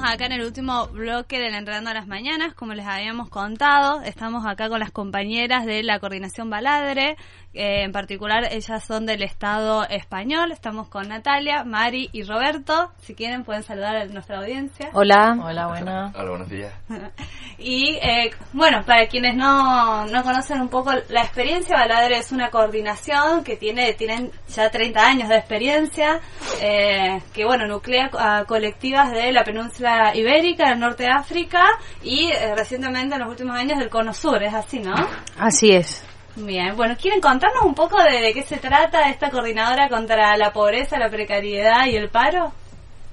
estamos acá en el último bloque del Enredando a las Mañanas, como les habíamos contado. Estamos acá con las compañeras de la Coordinación Baladre, eh, en particular ellas son del Estado español. Estamos con Natalia, Mari y Roberto. Si quieren pueden saludar a nuestra audiencia. Hola. Hola, buenas. Hola, buenos días. y eh, bueno, para quienes no, no conocen un poco la experiencia, Baladre es una coordinación que tiene tienen ya 30 años de experiencia, eh, que bueno, nuclea a colectivas de la península ibérica, del norte de África y eh, recientemente en los últimos años del Cono Sur, ¿es así, no? Así es. Bien, bueno, ¿quieren contarnos un poco de, de qué se trata esta coordinadora contra la pobreza, la precariedad y el paro?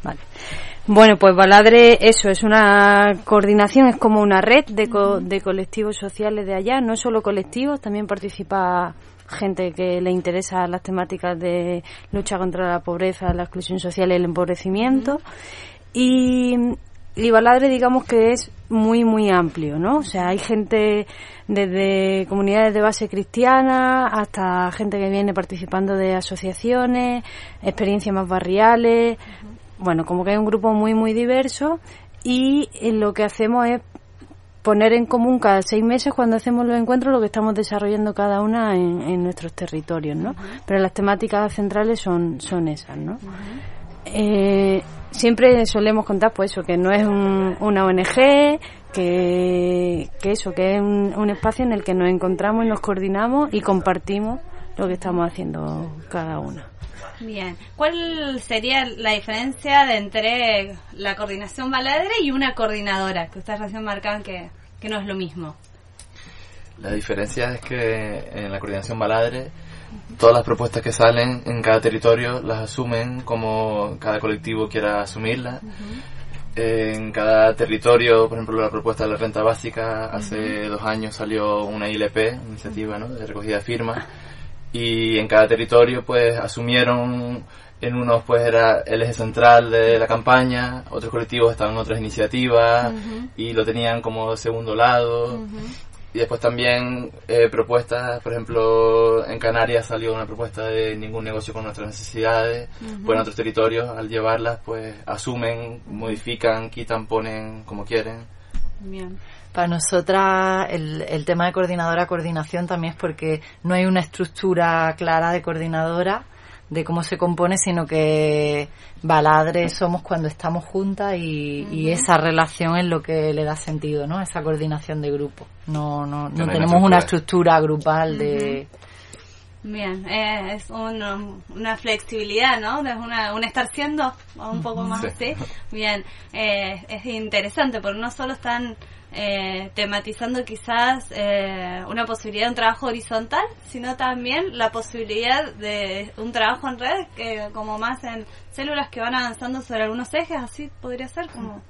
Vale. Bueno, pues Baladre, eso, es una coordinación, es como una red de, co- de colectivos sociales de allá, no solo colectivos, también participa gente que le interesa las temáticas de lucha contra la pobreza, la exclusión social y el empobrecimiento. Y Baladre, digamos que es muy, muy amplio, ¿no? O sea, hay gente desde comunidades de base cristiana hasta gente que viene participando de asociaciones, experiencias más barriales. Bueno, como que hay un grupo muy, muy diverso y lo que hacemos es poner en común cada seis meses cuando hacemos los encuentros lo que estamos desarrollando cada una en, en nuestros territorios, ¿no? Pero las temáticas centrales son, son esas, ¿no? Eh, siempre solemos contar pues eso, que no es un- una ONG, que, que eso, que es un, un espacio en el que nos encontramos y nos coordinamos y compartimos lo que estamos haciendo cada una. Bien, ¿cuál sería la diferencia de entre la coordinación baladre y una coordinadora? Que ustedes recién marcaban que, que no es lo mismo. La diferencia es que en la coordinación baladre todas las propuestas que salen en cada territorio las asumen como cada colectivo quiera asumirlas. En cada territorio, por ejemplo, la propuesta de la renta básica, hace dos años salió una ILP, iniciativa ¿no? de recogida de firmas, y en cada territorio pues asumieron, en unos pues era el eje central de la campaña, otros colectivos estaban en otras iniciativas y lo tenían como segundo lado. Y después también eh, propuestas, por ejemplo, en Canarias salió una propuesta de ningún negocio con nuestras necesidades. Pues en otros territorios, al llevarlas, pues asumen, modifican, quitan, ponen como quieren. Bien. Para nosotras el, el tema de coordinadora, coordinación también es porque no hay una estructura clara de coordinadora de cómo se compone, sino que baladre somos cuando estamos juntas y, y esa relación es lo que le da sentido, ¿no? Esa coordinación de grupo. No, no, no tenemos una una estructura. grupal de... Bien, eh, es un- una flexibilidad, ¿no? Es una, un estar siendo un poco más Sí. así. Bien, eh, es interesante porque no solo están eh, tematizando quizás eh, una posibilidad de un trabajo horizontal, sino también la posibilidad de un trabajo en red, que como más en células que van avanzando sobre algunos ejes, así podría ser como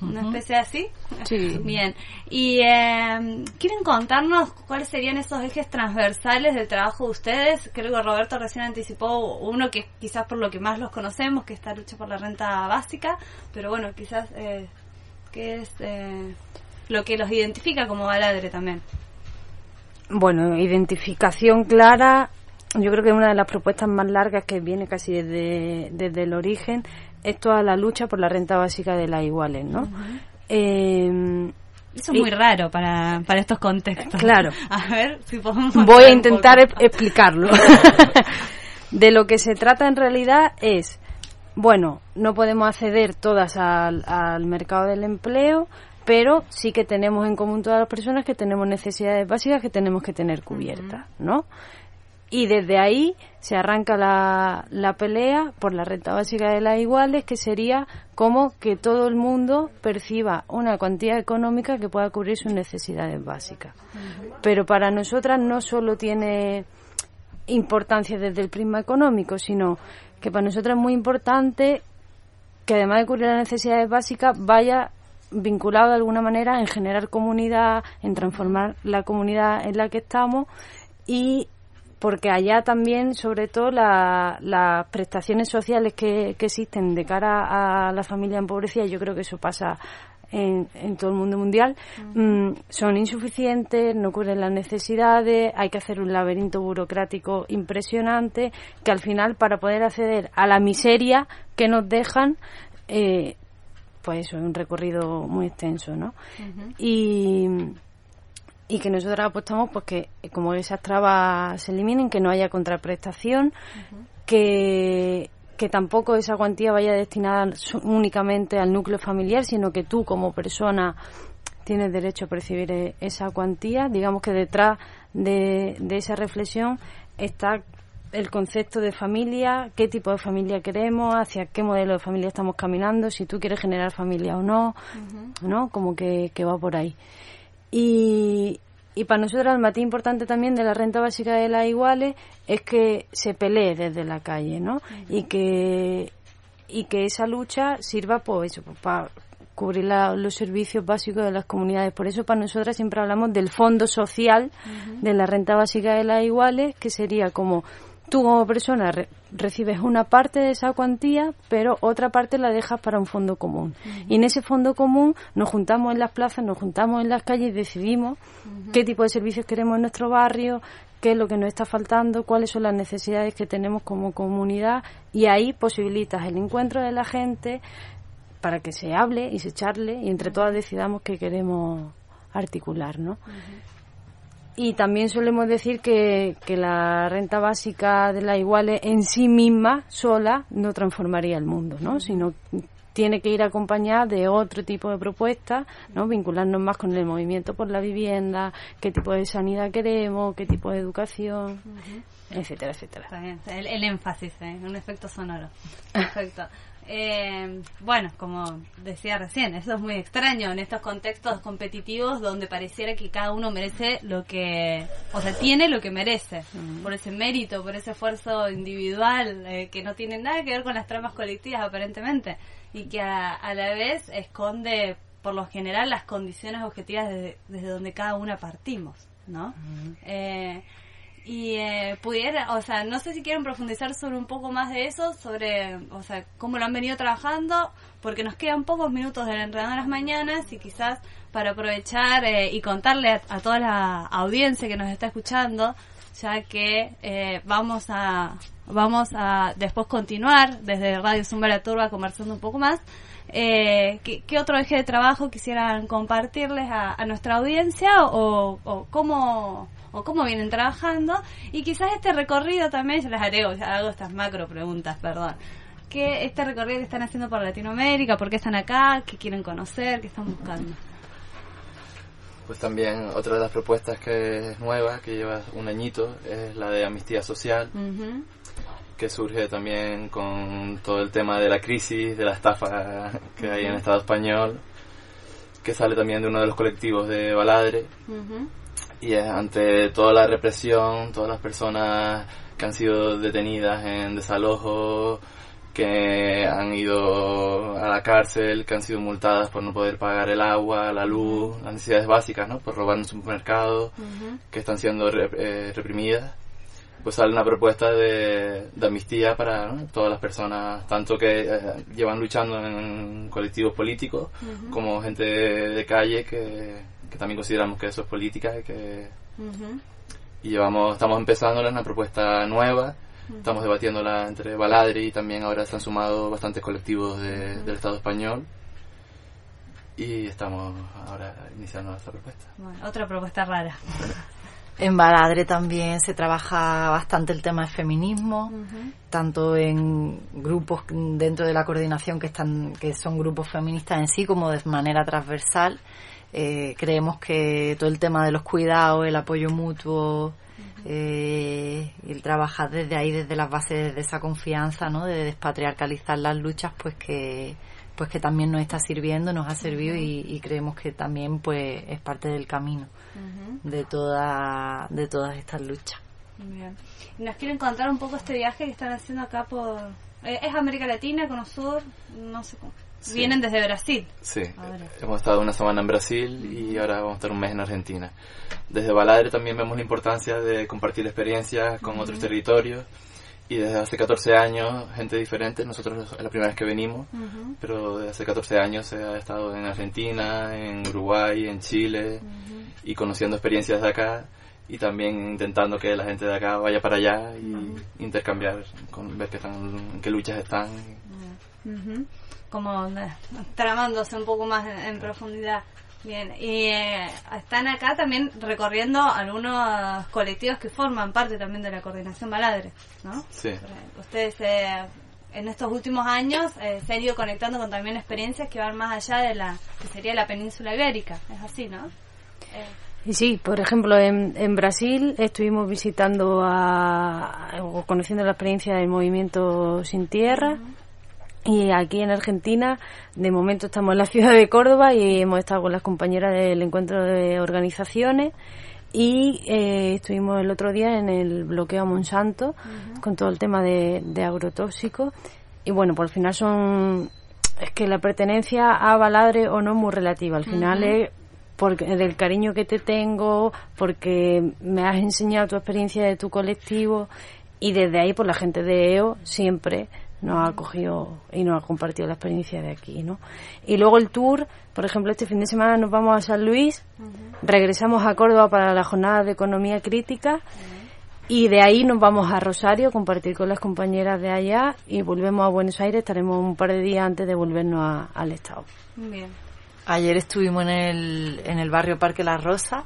una especie así. Sí. Bien, y eh, ¿quieren contarnos cuáles serían esos ejes transversales del trabajo de ustedes? Creo que Roberto recién anticipó uno que quizás por lo que más los conocemos, que es esta lucha por la renta básica, pero bueno, quizás eh, que es eh, lo que los identifica como baladre también. Bueno, identificación clara, yo creo que una de las propuestas más largas que viene casi desde, desde el origen es toda la lucha por la renta básica de las iguales, ¿no? Eh, Eso es muy raro para, para estos contextos. Claro. A ver si podemos... Voy a intentar e- explicarlo. de lo que se trata en realidad es, bueno, no podemos acceder todas al, al mercado del empleo, pero sí que tenemos en común todas las personas que tenemos necesidades básicas que tenemos que tener cubiertas, ¿no? Y desde ahí se arranca la, la pelea por la renta básica de las iguales, que sería como que todo el mundo perciba una cuantía económica que pueda cubrir sus necesidades básicas. Pero para nosotras no solo tiene importancia desde el prisma económico, sino que para nosotras es muy importante que además de cubrir las necesidades básicas vaya vinculado de alguna manera en generar comunidad, en transformar la comunidad en la que estamos y porque allá también, sobre todo, la- las prestaciones sociales que, que existen de cara a la familia empobrecida, yo creo que eso pasa en, en todo el mundo mundial, mm, son insuficientes, no cubren las necesidades, hay que hacer un laberinto burocrático impresionante, que al final, para poder acceder a la miseria que nos dejan, eh, pues eso, es un recorrido muy extenso, ¿no? Y y que nosotros apostamos pues que como esas trabas se eliminen, que no haya contraprestación, que, que tampoco esa cuantía vaya destinada únicamente al núcleo familiar, sino que tú como persona tienes derecho a percibir e, esa cuantía. Digamos que detrás de, de esa reflexión está el concepto de familia, qué tipo de familia queremos, hacia qué modelo de familia estamos caminando, si tú quieres generar familia o no, ¿no? Como que, que va por ahí. Y, y para nosotros el matiz importante también de la renta básica de las iguales es que se pelee desde la calle, ¿no? Y que y que esa lucha sirva pues eso, pues, para cubrir los servicios básicos de las comunidades. Por eso para nosotras siempre hablamos del fondo social de la renta básica de las iguales, que sería como tú como persona recibes una parte de esa cuantía, pero otra parte la dejas para un fondo común. Y en ese fondo común nos juntamos en las plazas, nos juntamos en las calles y decidimos qué tipo de servicios queremos en nuestro barrio, qué es lo que nos está faltando, cuáles son las necesidades que tenemos como comunidad y ahí posibilitas el encuentro de la gente para que se hable y se charle y entre todas decidamos qué queremos articular, ¿no? Y también solemos decir que, que la renta básica de la iguales en sí misma, sola, no transformaría el mundo, ¿no? Sino tiene que ir acompañada de otro tipo de propuestas, ¿no? vincularnos más con el movimiento por la vivienda, qué tipo de sanidad queremos, qué tipo de educación, etcétera, etcétera. El, el énfasis, ¿eh? un efecto sonoro. Perfecto. Eh, bueno, como decía recién, eso es muy extraño en estos contextos competitivos donde pareciera que cada uno merece lo que, o sea, tiene lo que merece, por ese mérito, por ese esfuerzo individual eh, que no tiene nada que ver con las tramas colectivas aparentemente y que a, la vez esconde por lo general las condiciones objetivas desde, donde cada una partimos, ¿no? eh, y eh, pudiera, o sea, no sé si quieren profundizar sobre un poco más de eso, sobre, o sea, cómo lo han venido trabajando, porque nos quedan pocos minutos del entrenador de las mañanas y quizás para aprovechar eh, y contarle a, toda la audiencia que nos está escuchando, ya que eh, vamos a vamos a después continuar desde Radio Zumbera Turba conversando un poco más. Eh, ¿qué, otro eje de trabajo quisieran compartirles a, nuestra audiencia o, o cómo o cómo vienen trabajando. Y quizás este recorrido también, yo les agrego, ya hago estas macro preguntas, perdón, que este recorrido que están haciendo por Latinoamérica, por qué están acá, qué quieren conocer, qué están buscando. Pues también otra de las propuestas que es nueva, que lleva un añito, es la de amnistía social, que surge también con todo el tema de la crisis, de la estafa que hay en el Estado español, que sale también de uno de los colectivos de Baladre y ante toda la represión, todas las personas que han sido detenidas en desalojo, que han ido a la cárcel, que han sido multadas por no poder pagar el agua, la luz, las necesidades básicas, ¿no? Por robar en un supermercado, que están siendo eh, reprimidas. Pues sale una propuesta de, amnistía para todas las personas, tanto que eh, llevan luchando en colectivos políticos, como gente de calle que, que también consideramos que eso es política y que y llevamos estamos empezando en una propuesta nueva estamos debatiéndola entre Baladri y también ahora se han sumado bastantes colectivos del Estado español y estamos ahora iniciando esta propuesta. Otra propuesta rara. En Baladre también se trabaja bastante el tema del feminismo, tanto en grupos dentro de la coordinación que están, que son grupos feministas en sí, como de manera transversal. Eh, creemos que todo el tema de los cuidados, el apoyo mutuo, eh, el trabajar desde ahí, desde las bases de esa confianza, ¿no? De despatriarcalizar las luchas, pues que pues que también nos está sirviendo, nos ha servido y, creemos que también pues es parte del camino de toda de todas estas luchas. Bien. ¿Nos quieren contar un poco este viaje que están haciendo acá por eh, es América Latina, Cono Sur, no sé cómo. Vienen desde Brasil. Sí, hemos estado una semana en Brasil y ahora vamos a estar un mes en Argentina. Desde Baladre también vemos la importancia de compartir experiencias con otros territorios y desde hace 14 años, gente diferente, nosotros es la primera vez que venimos, pero desde hace 14 años se ha estado en Argentina, en Uruguay, en Chile y conociendo experiencias de acá y también intentando que la gente de acá vaya para allá y intercambiar, con, ver qué, están, qué luchas están. Como eh, tramándose un poco más en, en profundidad. Bien, y eh, están acá también recorriendo algunos colectivos que forman parte también de la coordinación Baladre, ¿no? Sí. Ustedes eh, en estos últimos años eh, se han ido conectando con también experiencias que van más allá de la que sería la península ibérica, es así, ¿no? Eh, Y sí, por ejemplo, en, en Brasil estuvimos visitando a, o conociendo la experiencia del movimiento Sin Tierra. Y aquí en Argentina, de momento estamos en la ciudad de Córdoba y hemos estado con las compañeras del encuentro de organizaciones. Y eh, estuvimos el otro día en el bloqueo a Monsanto con todo el tema de, de agrotóxicos. Y bueno, por el final son. Es que la pertenencia a Baladre o no es muy relativa. Al final es porque del cariño que te tengo, porque me has enseñado tu experiencia de tu colectivo y desde ahí pues la gente de EO siempre nos ha acogido y nos ha compartido la experiencia de aquí, ¿no? Y luego el tour, por ejemplo, este fin de semana nos vamos a San Luis, regresamos a Córdoba para la jornada de economía crítica y de ahí nos vamos a Rosario a compartir con las compañeras de allá y volvemos a Buenos Aires, estaremos un par de días antes de volvernos a- al Estado. bien. Ayer estuvimos en el, en el barrio Parque La Rosa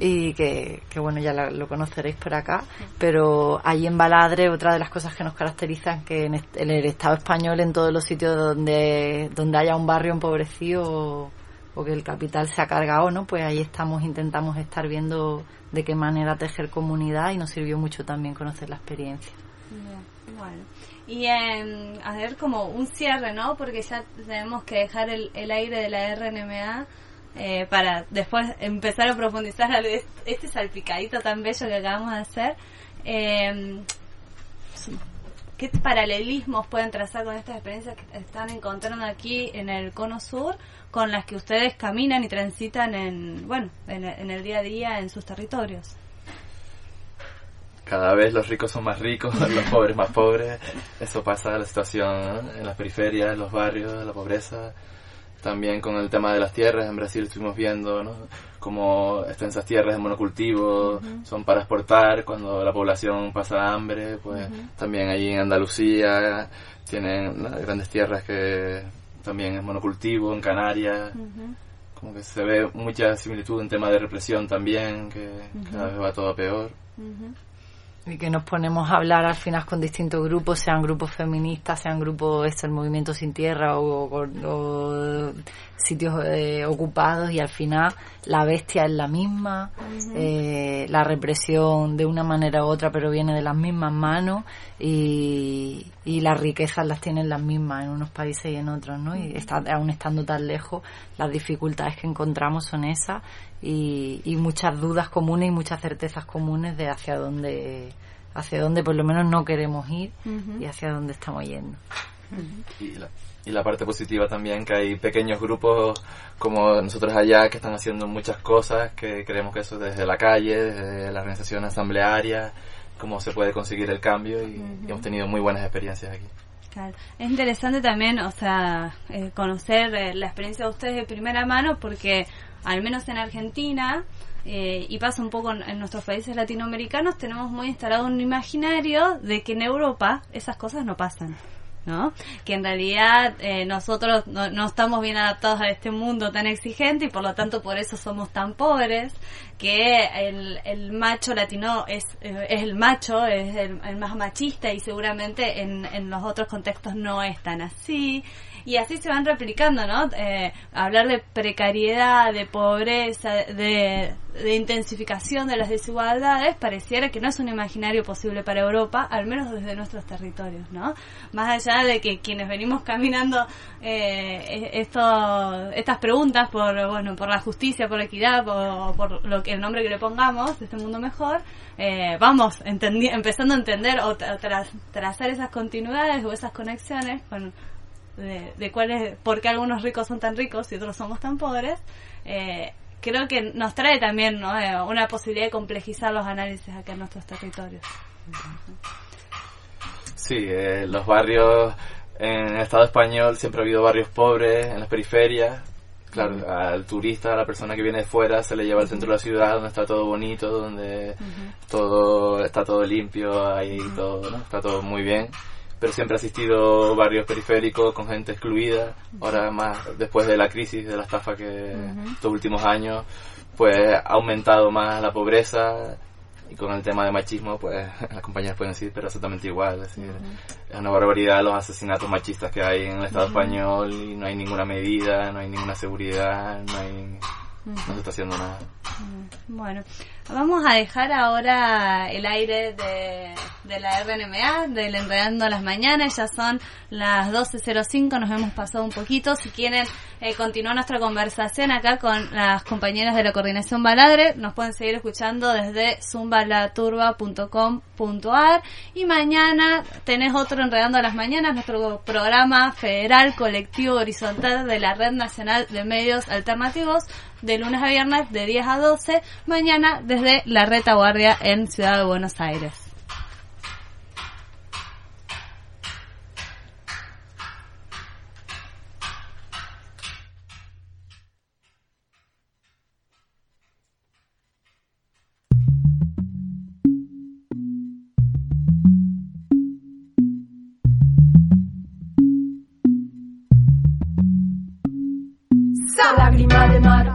y que, que bueno, ya lo conoceréis por acá, pero allí en Baladre otra de las cosas que nos caracterizan que en, el Estado español, en todos los sitios donde, donde haya un barrio empobrecido o, que el capital se ha cargado, ¿no? Pues ahí estamos, intentamos estar viendo de qué manera tejer comunidad y nos sirvió mucho también conocer la experiencia. Y em, a ver como un cierre, ¿no? Porque ya tenemos que dejar el, el aire de la RNMA eh, para después empezar a profundizar este, salpicadito tan bello que acabamos de hacer. Em, ¿Qué paralelismos pueden trazar con estas experiencias que están encontrando aquí en el Cono Sur con las que ustedes caminan y transitan en, bueno, en, en el día a día en sus territorios? Cada vez los ricos son más ricos, los pobres más pobres. Eso pasa la situación en las periferias, en los barrios, la pobreza. También con el tema de las tierras, en Brasil estuvimos viendo ¿no? como extensas tierras de monocultivo son para exportar cuando la población pasa hambre. Pues también allí en Andalucía tienen ¿no? grandes tierras que también es monocultivo, en Canarias. Como que se ve mucha similitud en tema de represión también, que cada vez va todo peor. Y que nos ponemos a hablar al final con distintos grupos, sean grupos feministas, sean grupos, este, el movimiento sin tierra o, o- o sitios eh, ocupados y al final la bestia es la misma, eh, la represión de una manera u otra pero viene de las mismas manos y, y las riquezas las tienen las mismas en unos países y en otros, ¿no? Y está, aún estando tan lejos, las dificultades que encontramos son esas y, y muchas dudas comunes y muchas certezas comunes de hacia dónde hacia dónde por lo menos no queremos ir y hacia dónde estamos yendo. Y la parte positiva también que hay pequeños grupos como nosotros allá que están haciendo muchas cosas, que creemos que eso desde la calle, desde la organización asamblearia, cómo se puede conseguir el cambio y, y hemos tenido muy buenas experiencias aquí. Claro. Es interesante también, o sea, eh, conocer eh, la experiencia de ustedes de primera mano porque al menos en Argentina eh, y pasa un poco en, en nuestros países latinoamericanos tenemos muy instalado un imaginario de que en Europa esas cosas no pasan. ¿No? Que en realidad eh, nosotros no, no estamos bien adaptados a este mundo tan exigente y por lo tanto por eso somos tan pobres, que el, macho latino es, eh, es el macho, es el, más machista y seguramente en, en los otros contextos no es tan así. Y así se van replicando, ¿no? Eh, hablar de precariedad, de pobreza, de, de intensificación de las desigualdades, pareciera que no es un imaginario posible para Europa, al menos desde nuestros territorios, ¿no? Más allá de que quienes venimos caminando eh, esto, estas preguntas por, bueno, por la justicia, por la equidad, por, por lo que el nombre que le pongamos, de este mundo mejor, eh, vamos empezando a entender o tra- trazar esas continuidades o esas conexiones con de, de cuál es, por qué algunos ricos son tan ricos y otros somos tan pobres, eh, creo que nos trae también ¿no? Eh, una posibilidad de complejizar los análisis acá en nuestros territorios. Sí, eh, los barrios en el Estado español siempre ha habido barrios pobres en las periferias. Claro, al turista, a la persona que viene de fuera, se le lleva al centro de la ciudad donde está todo bonito, donde todo está todo limpio, ahí todo, ¿no? está todo muy bien. Pero siempre ha existido barrios periféricos con gente excluida. Ahora más después de la crisis, de la estafa que estos últimos años, pues ha aumentado más la pobreza y con el tema de machismo, pues las compañías pueden decir, pero exactamente igual. Es decir, es una barbaridad los asesinatos machistas que hay en el Estado español y no hay ninguna medida, no hay ninguna seguridad, no hay no se está haciendo nada. Bueno, vamos a dejar ahora el aire de, de la RNMA, del Enredando las Mañanas. Ya son las 12.05, nos hemos pasado un poquito. Si quieren eh, continuar nuestra conversación acá con las compañeras de la Coordinación Baladre, nos pueden seguir escuchando desde zumbalaturba.com.ar. Y mañana tenés otro Enredando las Mañanas, nuestro programa federal colectivo horizontal de la Red Nacional de Medios Alternativos de lunes a viernes de 10 a 12, mañana desde la retaguardia en Ciudad de Buenos Aires. lágrima de mar,